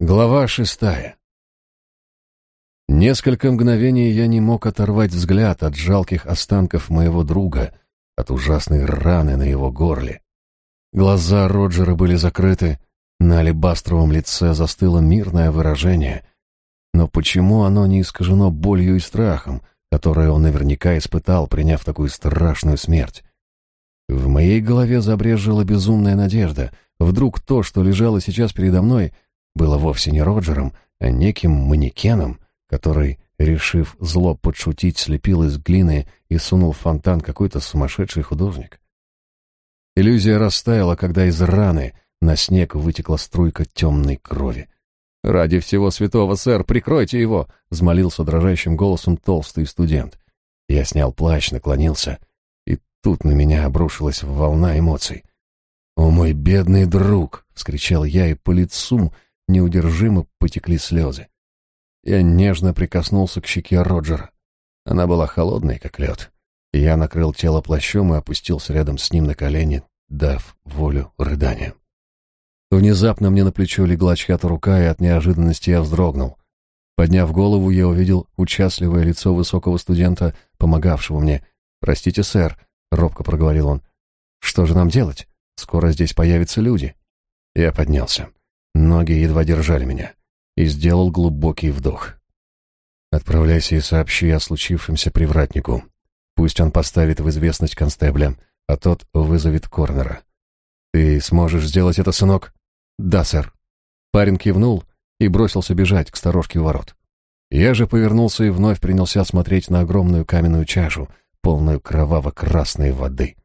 Глава шестая. Несколько мгновений я не мог оторвать взгляд от жалких останков моего друга, от ужасной раны на его горле. Глаза Роджера были закрыты, на алебастровом лице застыло мирное выражение. Но почему оно не искажено болью и страхом, которые он наверняка испытал, приняв такую страшную смерть? В моей голове забрежила безумная надежда. Вдруг то, что лежало сейчас передо мной — было вовсе не Роджером, а неким манекеном, который, решив зло подшутить, слепил из глины и сунул в фонтан какой-то сумасшедший художник. Иллюзия растаяла, когда из раны на снег вытекла струйка темной крови. «Ради всего святого, сэр, прикройте его!» — взмолился дрожащим голосом толстый студент. Я снял плащ, наклонился, и тут на меня обрушилась волна эмоций. «О, мой бедный друг!» — вскричал я, и по лицу неудержимо потекли слезы. Я нежно прикоснулся к щеке Роджера. Она была холодной, как лед. Я накрыл тело плащом и опустился рядом с ним на колени, дав волю рыданиям. Внезапно мне на плечо легла чья-то рука, и от неожиданности я вздрогнул. Подняв голову, я увидел участливое лицо высокого студента, помогавшего мне. «Простите, сэр», — робко проговорил он. «Что же нам делать? Скоро здесь появятся люди». Я поднялся. Ноги едва держали меня. И сделал глубокий вдох. «Отправляйся и сообщи о случившемся привратнику. Пусть он поставит в известность констебля, а тот вызовет Корнера. Ты сможешь сделать это, сынок?» «Да, сэр». Парень кивнул и бросился бежать к сторожке у ворот. Я же повернулся и вновь принялся смотреть на огромную каменную чашу, полную кроваво-красной воды.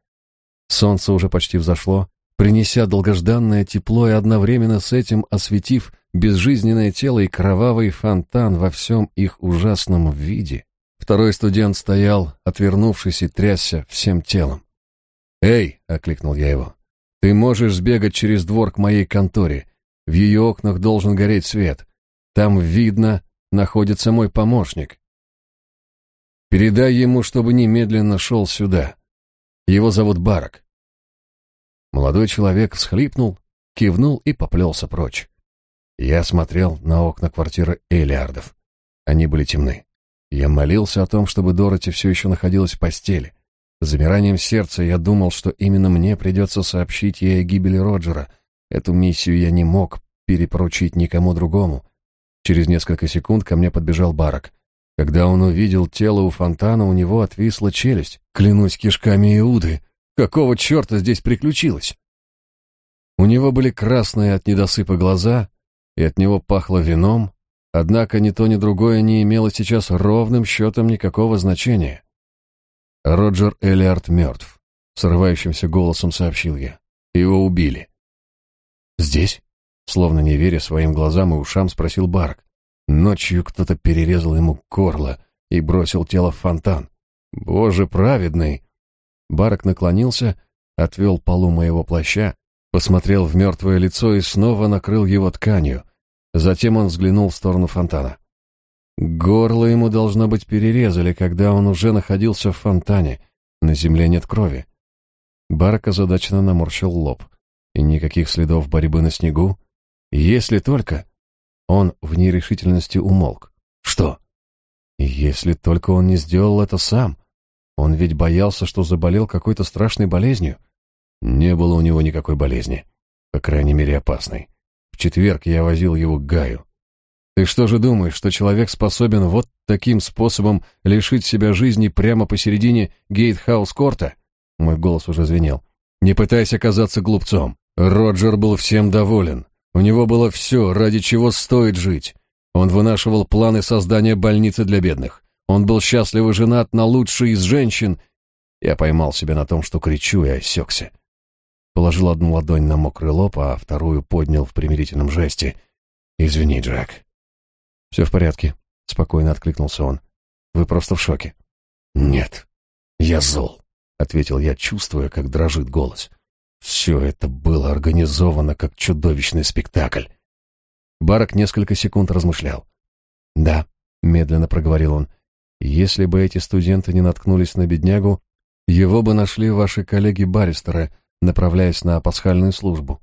Солнце уже почти взошло, принеся долгожданное тепло и одновременно с этим осветив безжизненное тело и кровавый фонтан во всем их ужасном виде. Второй студент стоял, отвернувшись и трясся всем телом. «Эй!» — окликнул я его. «Ты можешь сбегать через двор к моей конторе. В ее окнах должен гореть свет. Там видно, находится мой помощник. Передай ему, чтобы немедленно шел сюда. Его зовут Барак. Молодой человек всхлипнул, кивнул и поплелся прочь. Я смотрел на окна квартиры Элиардов. Они были темны. Я молился о том, чтобы Дороти все еще находилась в постели. Замиранием сердца я думал, что именно мне придется сообщить ей о гибели Роджера. Эту миссию я не мог перепоручить никому другому. Через несколько секунд ко мне подбежал Барак. Когда он увидел тело у фонтана, у него отвисла челюсть. Клянусь кишками Иуды, Какого черта здесь приключилось? У него были красные от недосыпа глаза, и от него пахло вином, однако ни то, ни другое не имело сейчас ровным счетом никакого значения. Роджер Элиард мертв, срывающимся голосом сообщил я. Его убили. Здесь? Словно не веря своим глазам и ушам, спросил Барк. Ночью кто-то перерезал ему горло и бросил тело в фонтан. Боже праведный! Барак наклонился, отвел полу моего плаща, посмотрел в мертвое лицо и снова накрыл его тканью. Затем он взглянул в сторону фонтана. Горло ему, должно быть, перерезали, когда он уже находился в фонтане. На земле нет крови. Барак озадаченно наморщил лоб. И никаких следов борьбы на снегу. Если только... Он в нерешительности умолк. Что? Если только он не сделал это сам. Он ведь боялся, что заболел какой-то страшной болезнью. Не было у него никакой болезни, по крайней мере опасной. В четверг я возил его к Гаю. Ты что же думаешь, что человек способен вот таким способом лишить себя жизни прямо посередине Гейтхаус-корта? Мой голос уже звенел. Не пытайся казаться глупцом. Роджер был всем доволен. У него было все, ради чего стоит жить. Он вынашивал планы создания больницы для бедных. Он был счастливо женат на лучшей из женщин. Я поймал себя на том, что кричу, и осекся. Положил одну ладонь на мокрый лоб, а вторую поднял в примирительном жесте. «Извини, Джек». «Все в порядке», — спокойно откликнулся он. «Вы просто в шоке». «Нет, я зол», — ответил я, чувствуя, как дрожит голос. «Все это было организовано как чудовищный спектакль». Барак несколько секунд размышлял. «Да», — медленно проговорил он, — если бы эти студенты не наткнулись на беднягу, его бы нашли ваши коллеги-баристеры, направляясь на пасхальную службу.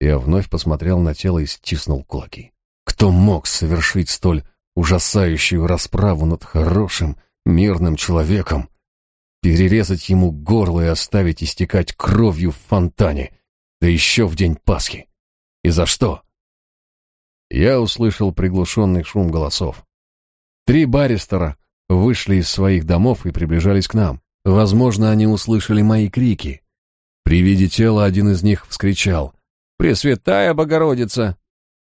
Я вновь посмотрел на тело и стиснул кулаки. Кто мог совершить столь ужасающую расправу над хорошим, мирным человеком? Перерезать ему горло и оставить истекать кровью в фонтане, да еще в день Пасхи. И за что? Я услышал приглушенный шум голосов. Три баристера вышли из своих домов и приближались к нам. Возможно, они услышали мои крики. При виде тела один из них вскричал «Пресвятая Богородица!».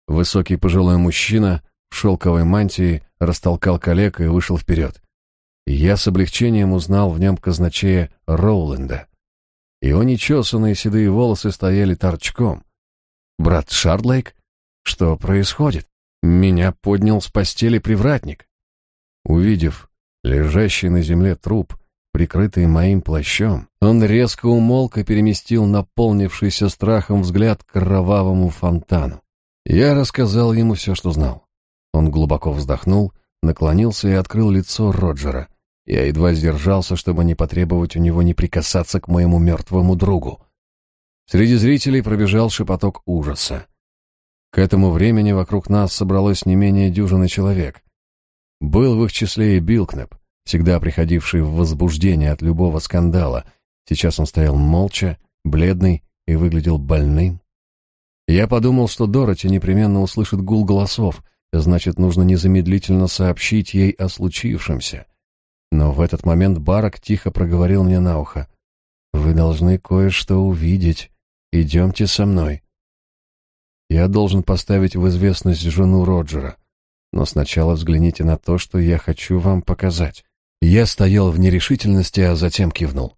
Высокий пожилой мужчина в шелковой мантии растолкал коллег и вышел вперед. Я с облегчением узнал в нем казначея Роуленда. Его нечесанные седые волосы стояли торчком. «Брат Шардлейк? Что происходит?» Меня поднял с постели привратник. Увидев лежащий на земле труп, прикрытый моим плащом, он резко умолк и переместил наполнившийся страхом взгляд к кровавому фонтану. Я рассказал ему все, что знал. Он глубоко вздохнул, наклонился и открыл лицо Роджера. Я едва сдержался, чтобы не потребовать у него не прикасаться к моему мертвому другу. Среди зрителей пробежал шепоток ужаса. К этому времени вокруг нас собралось не менее дюжины человек. Был в их числе и Билкнеп, всегда приходивший в возбуждение от любого скандала. Сейчас он стоял молча, бледный и выглядел больным. Я подумал, что Дороти непременно услышит гул голосов, значит, нужно незамедлительно сообщить ей о случившемся. Но в этот момент Барак тихо проговорил мне на ухо. «Вы должны кое-что увидеть. Идемте со мной». Я должен поставить в известность жену Роджера. Но сначала взгляните на то, что я хочу вам показать. Я стоял в нерешительности, а затем кивнул.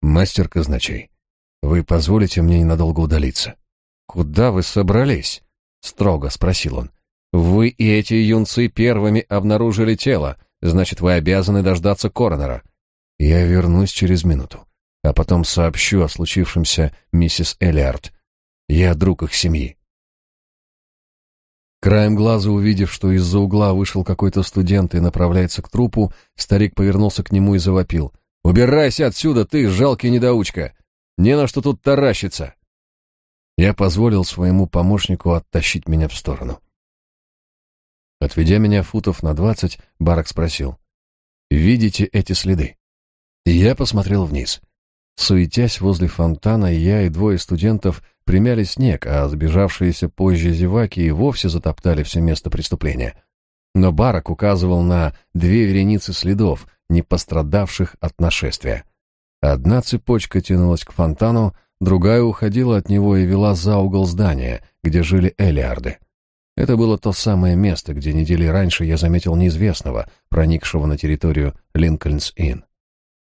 Мастер казначей, вы позволите мне ненадолго удалиться? Куда вы собрались? строго спросил он. Вы и эти юнцы первыми обнаружили тело, значит, вы обязаны дождаться коронера. Я вернусь через минуту, а потом сообщу о случившемся миссис Элиард. Я друг их семьи. Краем глаза увидев, что из-за угла вышел какой-то студент и направляется к трупу, старик повернулся к нему и завопил. «Убирайся отсюда, ты, жалкий недоучка! Не на что тут таращиться!» Я позволил своему помощнику оттащить меня в сторону. Отведя меня футов на двадцать, Барак спросил. «Видите эти следы?» я посмотрел вниз. Суетясь возле фонтана, я и двое студентов примяли снег, а сбежавшиеся позже зеваки и вовсе затоптали все место преступления. Но Барак указывал на две вереницы следов, не пострадавших от нашествия. Одна цепочка тянулась к фонтану, другая уходила от него и вела за угол здания, где жили Элиарды. Это было то самое место, где недели раньше я заметил неизвестного, проникшего на территорию Линкольнс-Инн.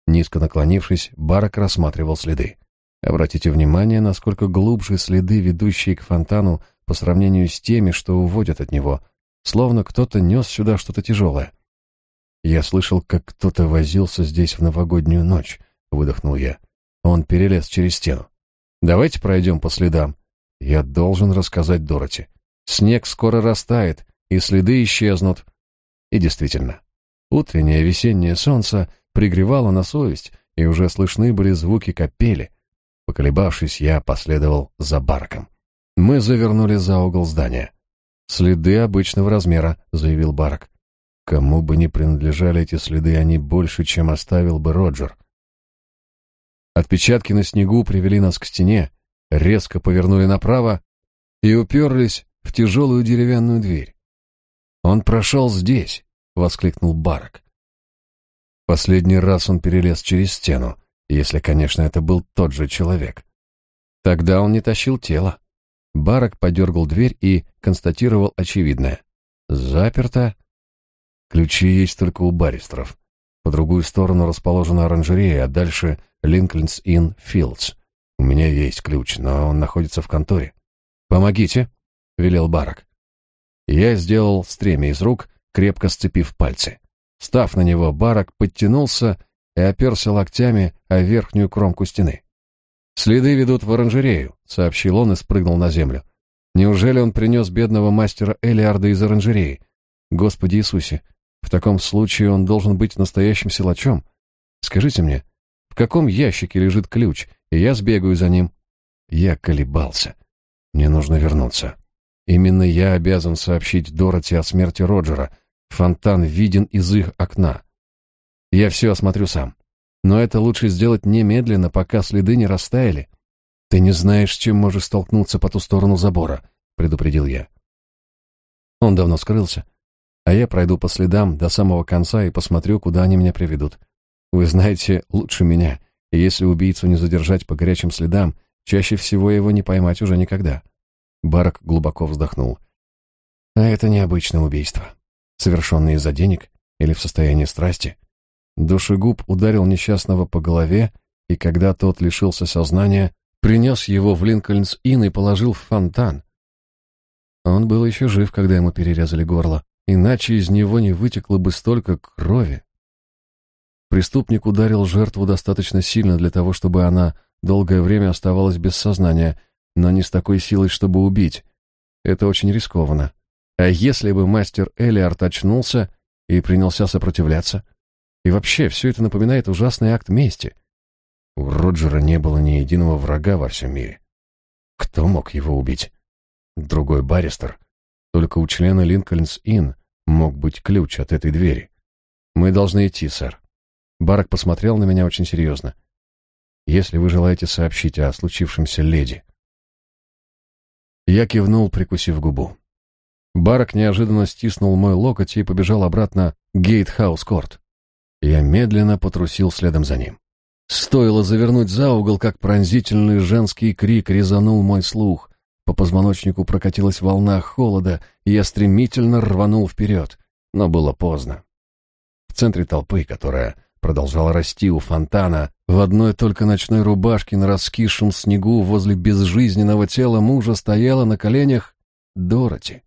Низко наклонившись, Барак рассматривал следы. Обратите внимание, насколько глубже следы, ведущие к фонтану, по сравнению с теми, что уводят от него, словно кто-то нес сюда что-то тяжелое. Я слышал, как кто-то возился здесь в новогоднюю ночь, выдохнул я. Он перелез через стену. Давайте пройдем по следам. Я должен рассказать Дороти. Снег скоро растает, и следы исчезнут. И действительно, утреннее весеннее солнце пригревало на совесть, и уже слышны были звуки капели — Поколебавшись, я последовал за Бараком. Мы завернули за угол здания. «Следы обычного размера», — заявил Барак. «Кому бы ни принадлежали эти следы, они больше, чем оставил бы Роджер». Отпечатки на снегу привели нас к стене, резко повернули направо и уперлись в тяжелую деревянную дверь. «Он прошел здесь!» — воскликнул Барак. Последний раз он перелез через стену, если, конечно, это был тот же человек. Тогда он не тащил тело. Барак подергал дверь и констатировал очевидное. Заперто. Ключи есть только у баристров. По другую сторону расположена оранжерея, а дальше Линкольнс Inn Филдс. У меня есть ключ, но он находится в конторе. «Помогите», — велел Барак. Я сделал стремя из рук, крепко сцепив пальцы. Став на него, Барак подтянулся и оперся локтями о верхнюю кромку стены. «Следы ведут в оранжерею», — сообщил он и спрыгнул на землю. «Неужели он принес бедного мастера Элиарда из оранжереи? Господи Иисусе, в таком случае он должен быть настоящим силачом. Скажите мне, в каком ящике лежит ключ, и я сбегаю за ним?» Я колебался. Мне нужно вернуться. Именно я обязан сообщить Дороти о смерти Роджера. Фонтан виден из их окна. Я все осмотрю сам. Но это лучше сделать немедленно, пока следы не растаяли. Ты не знаешь, с чем можешь столкнуться по ту сторону забора, предупредил я. Он давно скрылся, а я пройду по следам до самого конца и посмотрю, куда они меня приведут. Вы знаете лучше меня, и если убийцу не задержать по горячим следам, чаще всего его не поймать уже никогда. Барак глубоко вздохнул. А это необычное убийство, совершенное из-за денег или в состоянии страсти. Душегуб ударил несчастного по голове, и когда тот лишился сознания, принес его в Линкольнс-Инн и положил в фонтан. Он был еще жив, когда ему перерезали горло, иначе из него не вытекло бы столько крови. Преступник ударил жертву достаточно сильно для того, чтобы она долгое время оставалась без сознания, но не с такой силой, чтобы убить. Это очень рискованно. А если бы мастер Элиард очнулся и принялся сопротивляться? И вообще, все это напоминает ужасный акт мести. У Роджера не было ни единого врага во всем мире. Кто мог его убить? Другой баристер. Только у члена Линкольнс-Инн мог быть ключ от этой двери. Мы должны идти, сэр. Барак посмотрел на меня очень серьезно. Если вы желаете сообщить о случившемся леди. Я кивнул, прикусив губу. Барак неожиданно стиснул мой локоть и побежал обратно Гейтхаус-корт. Я медленно потрусил следом за ним. Стоило завернуть за угол, как пронзительный женский крик резанул мой слух. По позвоночнику прокатилась волна холода, и я стремительно рванул вперед. Но было поздно. В центре толпы, которая продолжала расти у фонтана, в одной только ночной рубашке на раскисшем снегу возле безжизненного тела мужа стояла на коленях Дороти.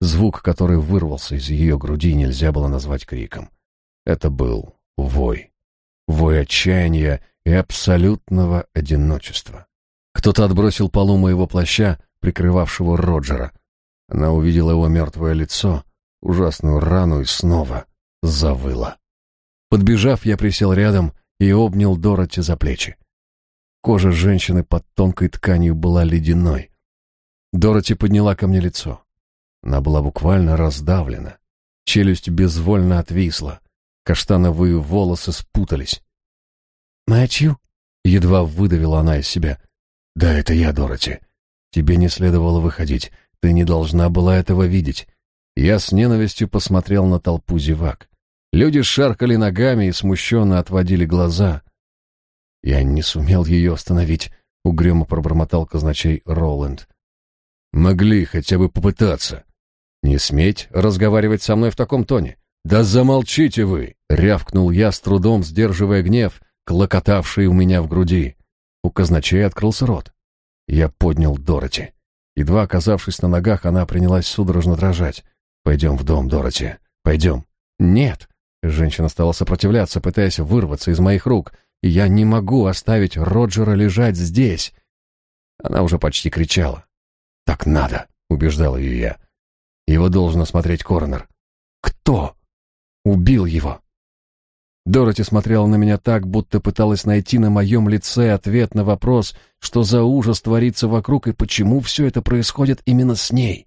Звук, который вырвался из ее груди, нельзя было назвать криком. Это был вой. Вой отчаяния и абсолютного одиночества. Кто-то отбросил полу моего плаща, прикрывавшего Роджера. Она увидела его мертвое лицо, ужасную рану и снова завыла. Подбежав, я присел рядом и обнял Дороти за плечи. Кожа женщины под тонкой тканью была ледяной. Дороти подняла ко мне лицо. Она была буквально раздавлена. Челюсть безвольно отвисла. Каштановые волосы спутались. «Мэтью?» — едва выдавила она из себя. «Да, это я, Дороти. Тебе не следовало выходить. Ты не должна была этого видеть». Я с ненавистью посмотрел на толпу зевак. Люди шаркали ногами и смущенно отводили глаза. «Я не сумел ее остановить», — угрюмо пробормотал казначей Роланд. «Могли хотя бы попытаться. Не сметь разговаривать со мной в таком тоне. «Да замолчите вы!» — рявкнул я, с трудом сдерживая гнев, клокотавший у меня в груди. У казначея открылся рот. Я поднял Дороти. Едва оказавшись на ногах, она принялась судорожно дрожать. «Пойдем в дом, Дороти. Пойдем». «Нет!» Женщина стала сопротивляться, пытаясь вырваться из моих рук. «Я не могу оставить Роджера лежать здесь!» Она уже почти кричала. «Так надо!» — убеждал ее я. «Его должен осмотреть коронер». «Кто?» убил его. Дороти смотрела на меня так, будто пыталась найти на моем лице ответ на вопрос, что за ужас творится вокруг и почему все это происходит именно с ней.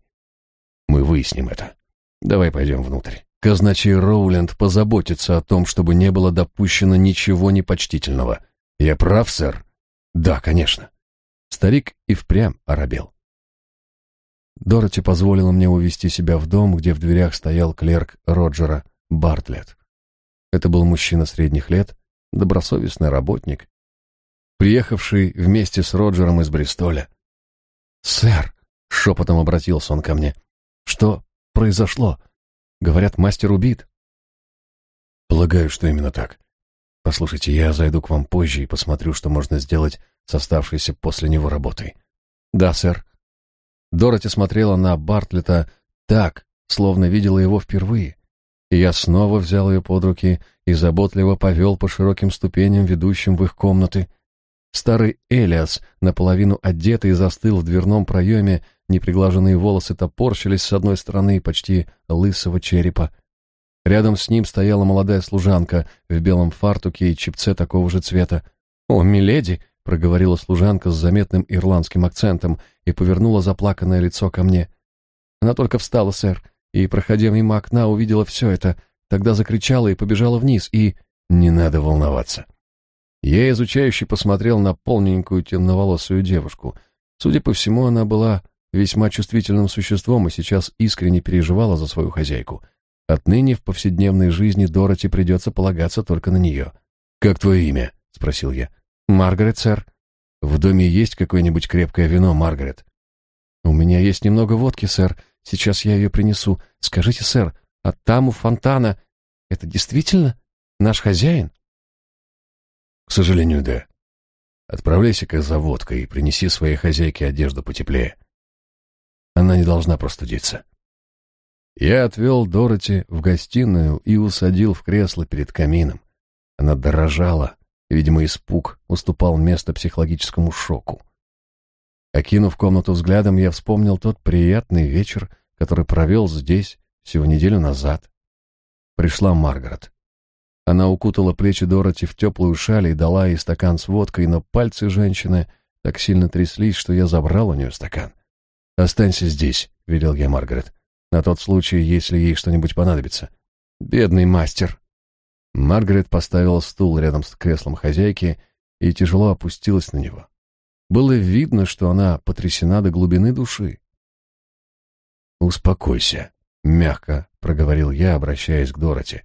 Мы выясним это. Давай пойдем внутрь. Казначей Роуленд позаботится о том, чтобы не было допущено ничего непочтительного. Я прав, сэр? Да, конечно. Старик и впрямь оробел. Дороти позволила мне увести себя в дом, где в дверях стоял клерк Роджера Бартлетт. Это был мужчина средних лет, добросовестный работник, приехавший вместе с Роджером из Бристоля. «Сэр», — шепотом обратился он ко мне, — «что произошло? Говорят, мастер убит». «Полагаю, что именно так. Послушайте, я зайду к вам позже и посмотрю, что можно сделать с оставшейся после него работой». «Да, сэр». Дороти смотрела на Бартлета так, словно видела его впервые и я снова взял ее под руки и заботливо повел по широким ступеням, ведущим в их комнаты. Старый Элиас, наполовину одетый, застыл в дверном проеме, неприглаженные волосы топорщились с одной стороны почти лысого черепа. Рядом с ним стояла молодая служанка в белом фартуке и чепце такого же цвета. «О, миледи!» — проговорила служанка с заметным ирландским акцентом. И повернула заплаканное лицо ко мне. Она только встала, сэр, и, проходя мимо окна, увидела все это, тогда закричала и побежала вниз, и... Не надо волноваться. Я изучающе посмотрел на полненькую темноволосую девушку. Судя по всему, она была весьма чувствительным существом и сейчас искренне переживала за свою хозяйку. Отныне в повседневной жизни Дороти придется полагаться только на нее. «Как твое имя?» — спросил я. «Маргарет, сэр». «В доме есть какое-нибудь крепкое вино, Маргарет?» «У меня есть немного водки, сэр. Сейчас я ее принесу. Скажите, сэр, а там у фонтана это действительно наш хозяин?» «К сожалению, да. Отправляйся-ка за водкой и принеси своей хозяйке одежду потеплее. Она не должна простудиться». Я отвел Дороти в гостиную и усадил в кресло перед камином. Она дрожала, видимо, испуг уступал место психологическому шоку. Окинув комнату взглядом, я вспомнил тот приятный вечер, который провел здесь всего неделю назад. Пришла Маргарет. Она укутала плечи Дороти в теплую шаль и дала ей стакан с водкой, но пальцы женщины так сильно тряслись, что я забрал у нее стакан. «Останься здесь», — велел я Маргарет, — «на тот случай, если ей что-нибудь понадобится». «Бедный мастер», Маргарет поставила стул рядом с креслом хозяйки и тяжело опустилась на него. Было видно, что она потрясена до глубины души. «Успокойся», — мягко проговорил я, обращаясь к Дороти.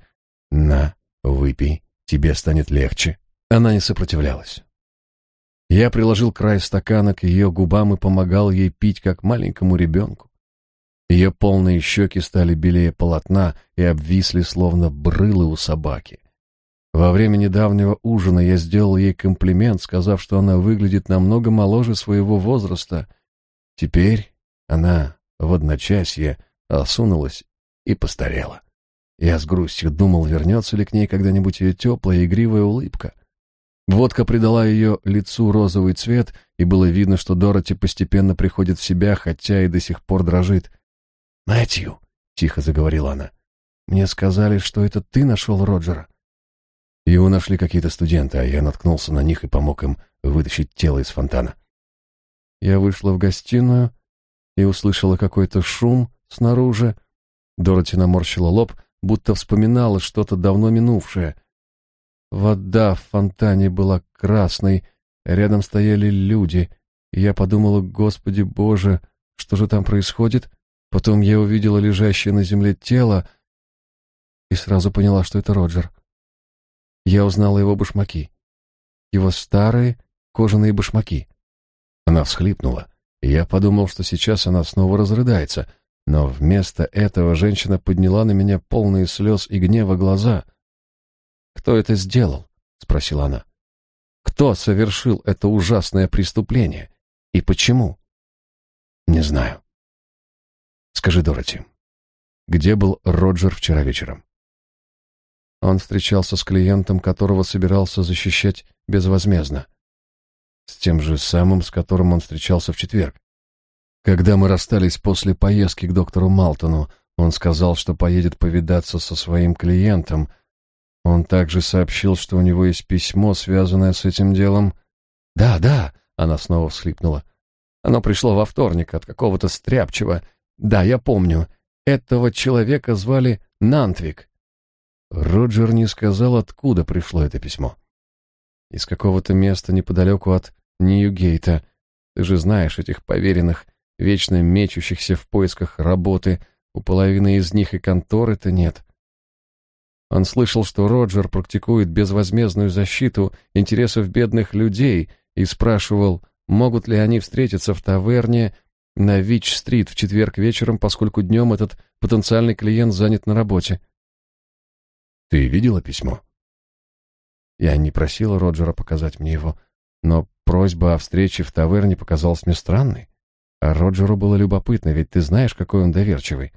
«На, выпей, тебе станет легче». Она не сопротивлялась. Я приложил край стакана к ее губам и помогал ей пить, как маленькому ребенку. Ее полные щеки стали белее полотна и обвисли, словно брылы у собаки. Во время недавнего ужина я сделал ей комплимент, сказав, что она выглядит намного моложе своего возраста. Теперь она в одночасье осунулась и постарела. Я с грустью думал, вернется ли к ней когда-нибудь ее теплая игривая улыбка. Водка придала ее лицу розовый цвет, и было видно, что Дороти постепенно приходит в себя, хотя и до сих пор дрожит. «Мэтью», — тихо заговорила она, — «мне сказали, что это ты нашел Роджера». Его нашли какие-то студенты, а я наткнулся на них и помог им вытащить тело из фонтана. Я вышла в гостиную и услышала какой-то шум снаружи. Дороти наморщила лоб, будто вспоминала что-то давно минувшее. Вода в фонтане была красной, рядом стояли люди, и я подумала, Господи Боже, что же там происходит? Потом я увидела лежащее на земле тело и сразу поняла, что это Роджер. Я узнала его башмаки. Его старые кожаные башмаки. Она всхлипнула, я подумал, что сейчас она снова разрыдается, но вместо этого женщина подняла на меня полные слез и гнева глаза. «Кто это сделал?» — спросила она. «Кто совершил это ужасное преступление? И почему?» «Не знаю», Скажи, Дороти, где был Роджер вчера вечером? Он встречался с клиентом, которого собирался защищать безвозмездно. С тем же самым, с которым он встречался в четверг. Когда мы расстались после поездки к доктору Малтону, он сказал, что поедет повидаться со своим клиентом. Он также сообщил, что у него есть письмо, связанное с этим делом. «Да, да», — она снова всхлипнула. «Оно пришло во вторник от какого-то стряпчего, да, я помню. Этого человека звали Нантвик. Роджер не сказал, откуда пришло это письмо. Из какого-то места неподалеку от Ньюгейта. Ты же знаешь этих поверенных, вечно мечущихся в поисках работы. У половины из них и конторы-то нет. Он слышал, что Роджер практикует безвозмездную защиту интересов бедных людей и спрашивал, могут ли они встретиться в таверне на Вич-стрит в четверг вечером, поскольку днем этот потенциальный клиент занят на работе. Ты видела письмо? Я не просила Роджера показать мне его, но просьба о встрече в таверне показалась мне странной. А Роджеру было любопытно, ведь ты знаешь, какой он доверчивый.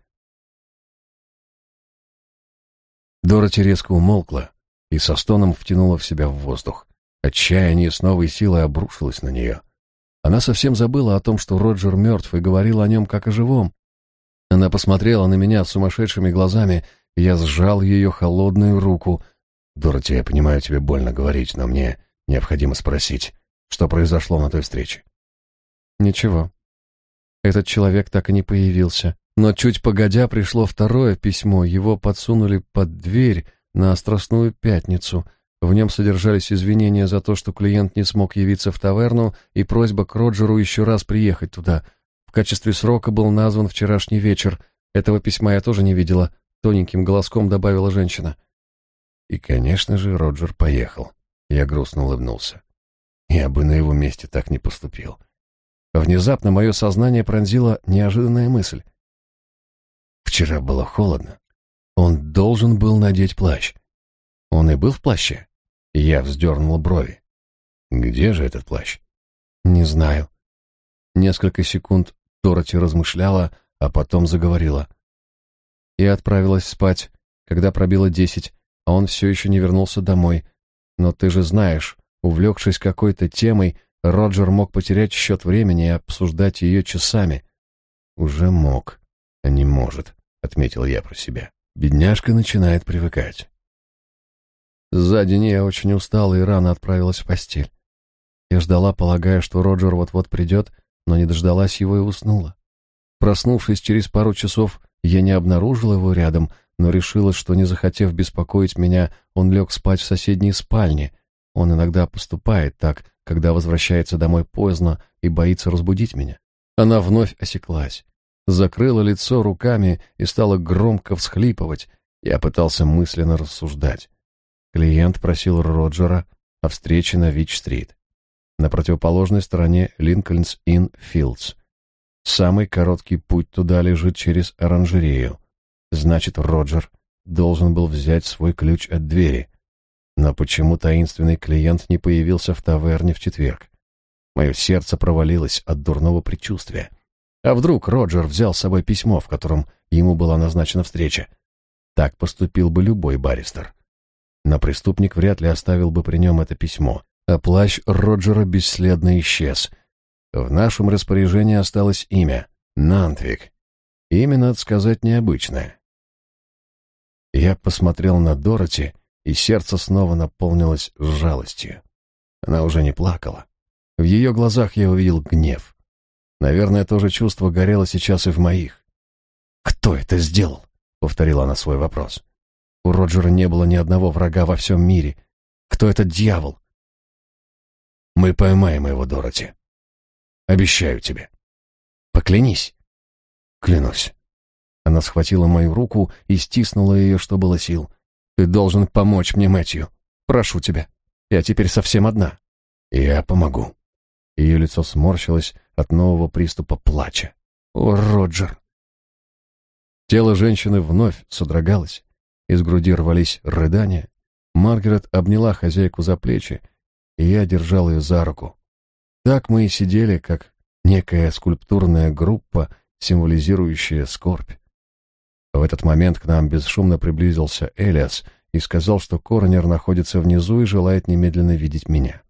Дороти резко умолкла и со стоном втянула в себя в воздух. Отчаяние с новой силой обрушилось на нее. Она совсем забыла о том, что Роджер мертв, и говорила о нем как о живом. Она посмотрела на меня сумасшедшими глазами, и я сжал ее холодную руку. «Дороти, я понимаю, тебе больно говорить, но мне необходимо спросить, что произошло на той встрече?» «Ничего. Этот человек так и не появился. Но чуть погодя пришло второе письмо, его подсунули под дверь на Страстную Пятницу. В нем содержались извинения за то, что клиент не смог явиться в таверну, и просьба к Роджеру еще раз приехать туда. В качестве срока был назван вчерашний вечер. Этого письма я тоже не видела, тоненьким голоском добавила женщина. И, конечно же, Роджер поехал. Я грустно улыбнулся. Я бы на его месте так не поступил. Внезапно мое сознание пронзила неожиданная мысль. Вчера было холодно. Он должен был надеть плащ. Он и был в плаще. Я вздернул брови. Где же этот плащ? Не знаю. Несколько секунд Дороти размышляла, а потом заговорила. Я отправилась спать, когда пробило десять, а он все еще не вернулся домой. Но ты же знаешь, увлекшись какой-то темой, Роджер мог потерять счет времени и обсуждать ее часами. Уже мог, а не может, отметил я про себя. Бедняжка начинает привыкать. За день я очень устала и рано отправилась в постель. Я ждала, полагая, что Роджер вот-вот придет, но не дождалась его и уснула. Проснувшись через пару часов, я не обнаружила его рядом, но решила, что, не захотев беспокоить меня, он лег спать в соседней спальне. Он иногда поступает так, когда возвращается домой поздно и боится разбудить меня. Она вновь осеклась, закрыла лицо руками и стала громко всхлипывать. Я пытался мысленно рассуждать. Клиент просил Роджера о встрече на Вич-стрит. На противоположной стороне Линкольнс-Ин-Филдс. Самый короткий путь туда лежит через оранжерею. Значит, Роджер должен был взять свой ключ от двери. Но почему таинственный клиент не появился в таверне в четверг? Мое сердце провалилось от дурного предчувствия. А вдруг Роджер взял с собой письмо, в котором ему была назначена встреча? Так поступил бы любой баристер. Но преступник вряд ли оставил бы при нем это письмо, а плащ Роджера бесследно исчез. В нашем распоряжении осталось имя — Нантвик. Имя, надо сказать, необычное. Я посмотрел на Дороти, и сердце снова наполнилось жалостью. Она уже не плакала. В ее глазах я увидел гнев. Наверное, то же чувство горело сейчас и в моих. «Кто это сделал?» — повторила она свой вопрос. У Роджера не было ни одного врага во всем мире. Кто этот дьявол? Мы поймаем его, Дороти. Обещаю тебе. Поклянись. Клянусь. Она схватила мою руку и стиснула ее, что было сил. Ты должен помочь мне, Мэтью. Прошу тебя. Я теперь совсем одна. Я помогу. Ее лицо сморщилось от нового приступа плача. О, Роджер. Тело женщины вновь содрогалось. Из груди рвались рыдания. Маргарет обняла хозяйку за плечи, и я держал ее за руку. Так мы и сидели, как некая скульптурная группа, символизирующая скорбь. В этот момент к нам бесшумно приблизился Элиас и сказал, что коронер находится внизу и желает немедленно видеть меня.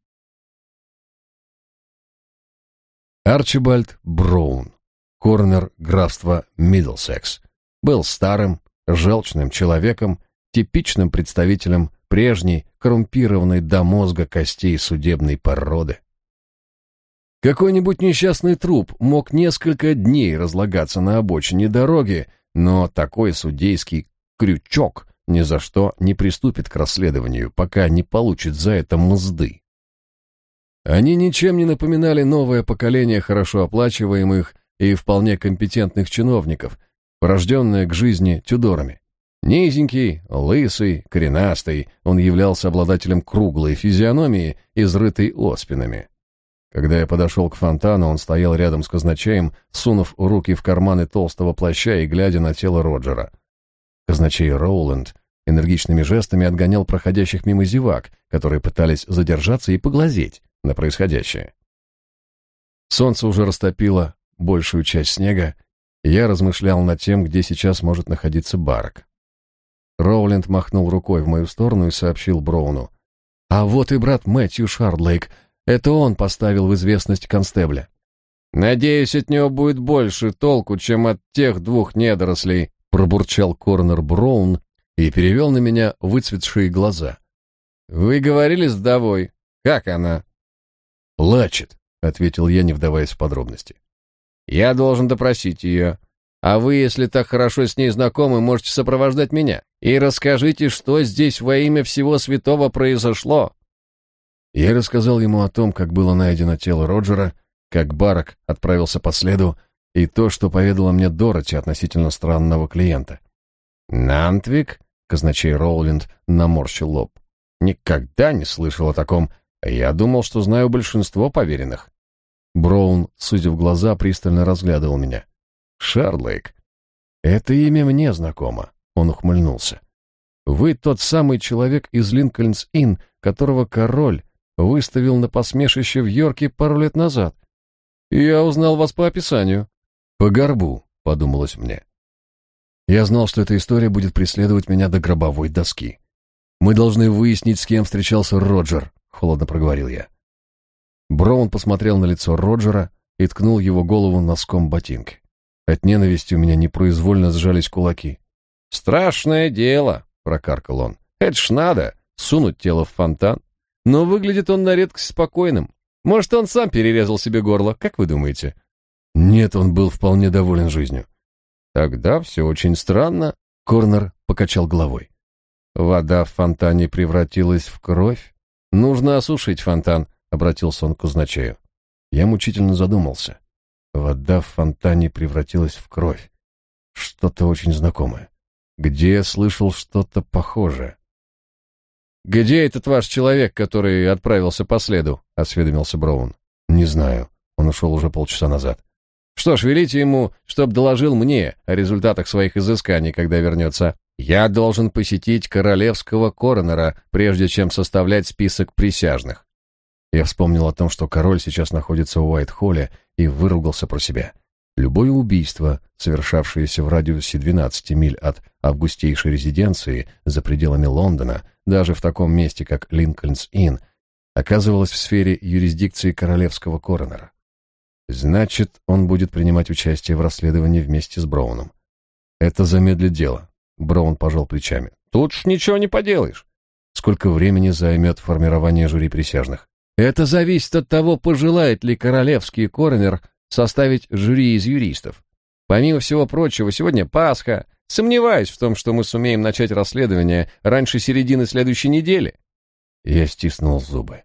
Арчибальд Броун, коронер графства Миддлсекс, был старым, желчным человеком, типичным представителем прежней, коррумпированной до мозга костей судебной породы. Какой-нибудь несчастный труп мог несколько дней разлагаться на обочине дороги, но такой судейский крючок ни за что не приступит к расследованию, пока не получит за это мзды. Они ничем не напоминали новое поколение хорошо оплачиваемых и вполне компетентных чиновников – порожденная к жизни Тюдорами. Низенький, лысый, коренастый, он являлся обладателем круглой физиономии, изрытой оспинами. Когда я подошел к фонтану, он стоял рядом с казначеем, сунув руки в карманы толстого плаща и глядя на тело Роджера. Казначей Роуленд энергичными жестами отгонял проходящих мимо зевак, которые пытались задержаться и поглазеть на происходящее. Солнце уже растопило большую часть снега, я размышлял над тем, где сейчас может находиться Барк. Роуленд махнул рукой в мою сторону и сообщил Броуну. «А вот и брат Мэтью Шардлейк. Это он поставил в известность констебля». «Надеюсь, от него будет больше толку, чем от тех двух недорослей», пробурчал Корнер Броун и перевел на меня выцветшие глаза. «Вы говорили с вдовой. Как она?» «Плачет», — ответил я, не вдаваясь в подробности. Я должен допросить ее. А вы, если так хорошо с ней знакомы, можете сопровождать меня. И расскажите, что здесь во имя всего святого произошло». Я рассказал ему о том, как было найдено тело Роджера, как Барак отправился по следу, и то, что поведала мне Дороти относительно странного клиента. «Нантвик?» — казначей Роулинд наморщил лоб. «Никогда не слышал о таком. Я думал, что знаю большинство поверенных». Браун, судя в глаза, пристально разглядывал меня. «Шарлейк, это имя мне знакомо», — он ухмыльнулся. «Вы тот самый человек из Линкольнс-Инн, которого король выставил на посмешище в Йорке пару лет назад. Я узнал вас по описанию». «По горбу», — подумалось мне. Я знал, что эта история будет преследовать меня до гробовой доски. «Мы должны выяснить, с кем встречался Роджер», — холодно проговорил я. Браун посмотрел на лицо Роджера и ткнул его голову носком ботинки. От ненависти у меня непроизвольно сжались кулаки. «Страшное дело», — прокаркал он. «Это ж надо, сунуть тело в фонтан. Но выглядит он на редкость спокойным. Может, он сам перерезал себе горло, как вы думаете?» Нет, он был вполне доволен жизнью. Тогда все очень странно. Корнер покачал головой. Вода в фонтане превратилась в кровь. Нужно осушить фонтан, обратился он к Кузначею. Я мучительно задумался. Вода в фонтане превратилась в кровь. Что-то очень знакомое. Где я слышал что-то похожее? «Где этот ваш человек, который отправился по следу?» — осведомился Броун. «Не знаю. Он ушел уже полчаса назад». Что ж, велите ему, чтоб доложил мне о результатах своих изысканий, когда вернется. Я должен посетить королевского коронера, прежде чем составлять список присяжных. Я вспомнил о том, что король сейчас находится в Уайт-Холле, и выругался про себя. Любое убийство, совершавшееся в радиусе 12 миль от августейшей резиденции за пределами Лондона, даже в таком месте, как Линкольнс-Инн, оказывалось в сфере юрисдикции королевского коронера. Значит, он будет принимать участие в расследовании вместе с Броуном. Это замедлит дело. Браун пожал плечами. Тут ж ничего не поделаешь. Сколько времени займет формирование жюри присяжных? Это зависит от того, пожелает ли королевский коронер составить жюри из юристов. Помимо всего прочего, сегодня Пасха. Сомневаюсь в том, что мы сумеем начать расследование раньше середины следующей недели. Я стиснул зубы.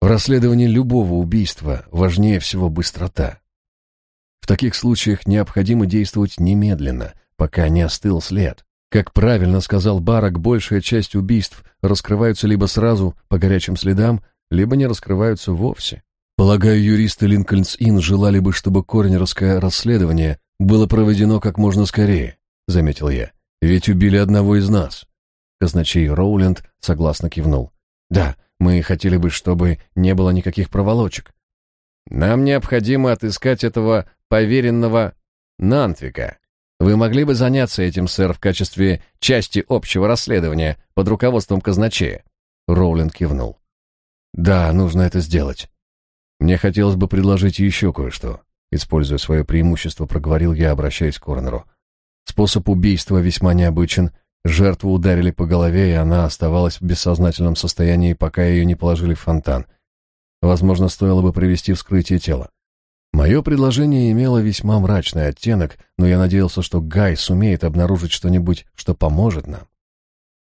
В расследовании любого убийства важнее всего быстрота. В таких случаях необходимо действовать немедленно, пока не остыл след. Как правильно сказал Барак, большая часть убийств раскрываются либо сразу по горячим следам, либо не раскрываются вовсе. Полагаю, юристы Линкольнс-Инн желали бы, чтобы корнеровское расследование было проведено как можно скорее, заметил я. Ведь убили одного из нас. Казначей Роуленд согласно кивнул. Да, мы хотели бы, чтобы не было никаких проволочек. Нам необходимо отыскать этого поверенного Нантвика. Вы могли бы заняться этим, сэр, в качестве части общего расследования под руководством казначея?» Роулинг кивнул. «Да, нужно это сделать. Мне хотелось бы предложить еще кое-что. Используя свое преимущество, проговорил я, обращаясь к Корнеру. Способ убийства весьма необычен Жертву ударили по голове, и она оставалась в бессознательном состоянии, пока ее не положили в фонтан. Возможно, стоило бы провести вскрытие тела. Мое предложение имело весьма мрачный оттенок, но я надеялся, что Гай сумеет обнаружить что-нибудь, что поможет нам.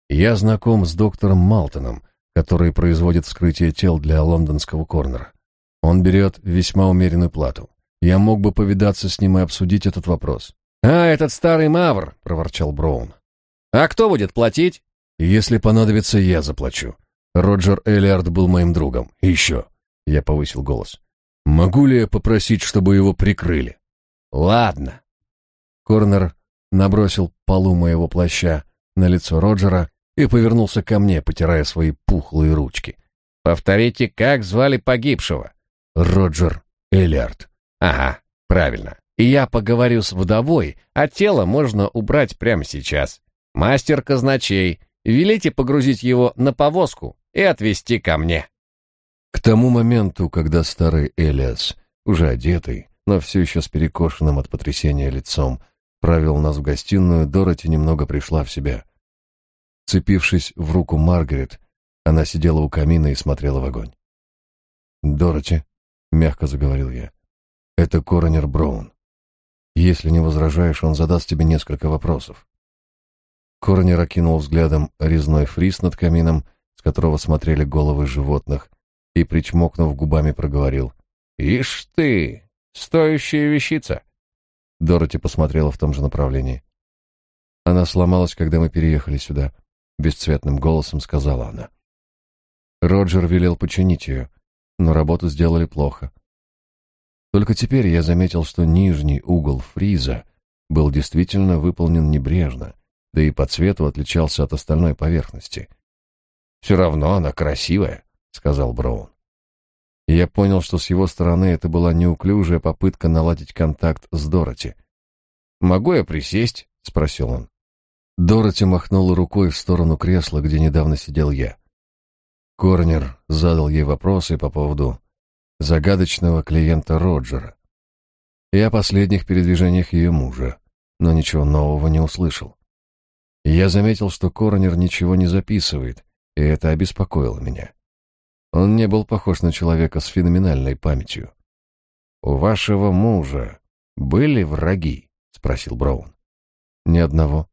Я знаком с доктором Малтоном, который производит вскрытие тел для лондонского корнера. Он берет весьма умеренную плату. Я мог бы повидаться с ним и обсудить этот вопрос. «А, этот старый мавр!» — проворчал Браун. А кто будет платить? Если понадобится, я заплачу. Роджер Эллиард был моим другом. И еще. Я повысил голос. Могу ли я попросить, чтобы его прикрыли? Ладно. Корнер набросил полу моего плаща на лицо Роджера и повернулся ко мне, потирая свои пухлые ручки. Повторите, как звали погибшего? Роджер Эллиард. Ага, правильно. И я поговорю с вдовой, а тело можно убрать прямо сейчас. Мастер казначей, велите погрузить его на повозку и отвезти ко мне. К тому моменту, когда старый Элиас, уже одетый, но все еще с перекошенным от потрясения лицом, провел нас в гостиную, Дороти немного пришла в себя. Цепившись в руку Маргарет, она сидела у камина и смотрела в огонь. «Дороти», — мягко заговорил я, Это коронер Браун. Если не возражаешь, он задаст тебе несколько вопросов. Коронер окинул взглядом резной фриз над камином, с которого смотрели головы животных, и, причмокнув губами, проговорил. «Ишь ты! Стоящая вещица!» Дороти посмотрела в том же направлении. Она сломалась, когда мы переехали сюда, бесцветным голосом сказала она. Роджер велел починить ее, но работу сделали плохо. Только теперь я заметил, что нижний угол фриза был действительно выполнен небрежно, да и по цвету отличался от остальной поверхности. «Все равно она красивая», — сказал Браун. И я понял, что с его стороны это была неуклюжая попытка наладить контакт с Дороти. «Могу я присесть?» — спросил он. Дороти махнула рукой в сторону кресла, где недавно сидел я. Корнер задал ей вопросы по поводу загадочного клиента Роджера и о последних передвижениях ее мужа, но ничего нового не услышал. Я заметил, что Коронер ничего не записывает, и это обеспокоило меня. Он не был похож на человека с феноменальной памятью. «У вашего мужа были враги?» — спросил Браун. «Ни одного.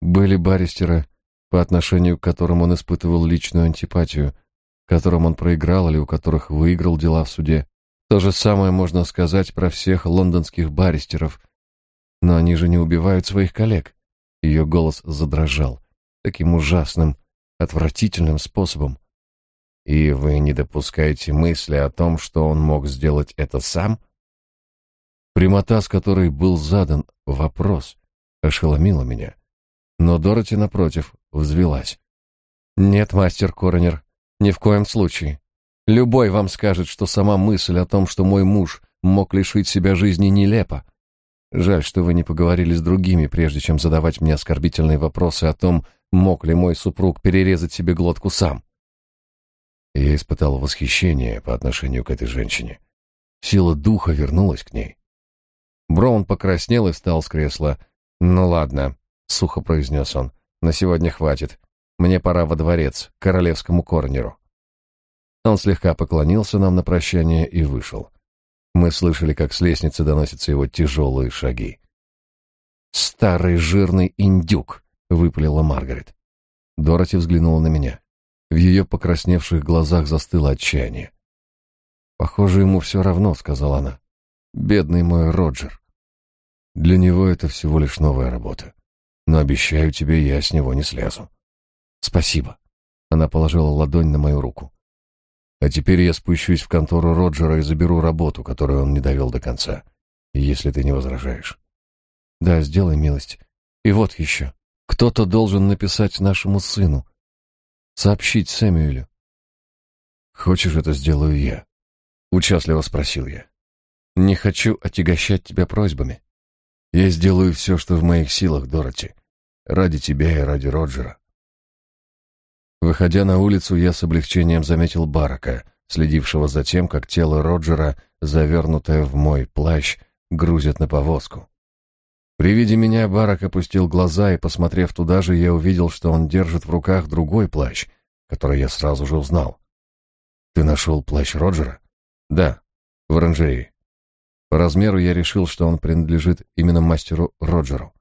Были баристеры, по отношению к которым он испытывал личную антипатию, которым он проиграл или у которых выиграл дела в суде. То же самое можно сказать про всех лондонских баристеров. Но они же не убивают своих коллег. Ее голос задрожал таким ужасным, отвратительным способом. И вы не допускаете мысли о том, что он мог сделать это сам? Прямота, с которой был задан вопрос, ошеломила меня. Но Дороти, напротив, взвелась. «Нет, мастер Коронер, ни в коем случае. Любой вам скажет, что сама мысль о том, что мой муж мог лишить себя жизни, нелепа. Жаль, что вы не поговорили с другими, прежде чем задавать мне оскорбительные вопросы о том, мог ли мой супруг перерезать себе глотку сам. Я испытал восхищение по отношению к этой женщине. Сила духа вернулась к ней. Браун покраснел и встал с кресла. «Ну ладно», — сухо произнес он, — «на сегодня хватит. Мне пора во дворец, к королевскому корнеру». Он слегка поклонился нам на прощание и вышел. Мы слышали, как с лестницы доносятся его тяжелые шаги. «Старый жирный индюк!» — выпалила Маргарет. Дороти взглянула на меня. В ее покрасневших глазах застыло отчаяние. «Похоже, ему все равно», — сказала она. «Бедный мой Роджер. Для него это всего лишь новая работа. Но обещаю тебе, я с него не слезу». «Спасибо». Она положила ладонь на мою руку. А теперь я спущусь в контору Роджера и заберу работу, которую он не довел до конца, если ты не возражаешь. Да, сделай милость. И вот еще. Кто-то должен написать нашему сыну. Сообщить Сэмюэлю. Хочешь, это сделаю я? Участливо спросил я. Не хочу отягощать тебя просьбами. Я сделаю все, что в моих силах, Дороти. Ради тебя и ради Роджера. Выходя на улицу, я с облегчением заметил Барака, следившего за тем, как тело Роджера, завернутое в мой плащ, грузят на повозку. При виде меня Барак опустил глаза, и, посмотрев туда же, я увидел, что он держит в руках другой плащ, который я сразу же узнал. «Ты нашел плащ Роджера?» «Да, в оранжерее. По размеру я решил, что он принадлежит именно мастеру Роджеру.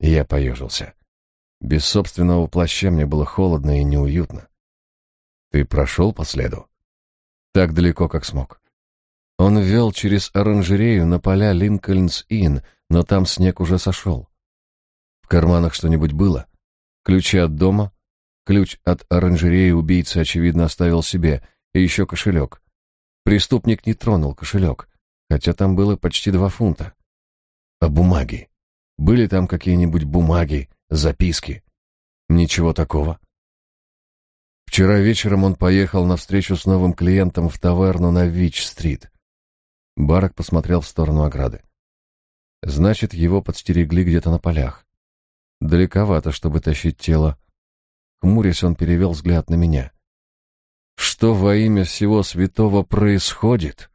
я поежился. Без собственного плаща мне было холодно и неуютно. Ты прошел по следу? Так далеко, как смог. Он вел через оранжерею на поля Линкольнс-Инн, но там снег уже сошел. В карманах что-нибудь было? Ключи от дома? Ключ от оранжереи убийца, очевидно, оставил себе, и еще кошелек. Преступник не тронул кошелек, хотя там было почти два фунта. А бумаги? Были там какие-нибудь бумаги, записки. Ничего такого. Вчера вечером он поехал на встречу с новым клиентом в таверну на Вич-стрит. Барак посмотрел в сторону ограды. Значит, его подстерегли где-то на полях. Далековато, чтобы тащить тело. Хмурясь, он перевел взгляд на меня. Что во имя всего святого происходит?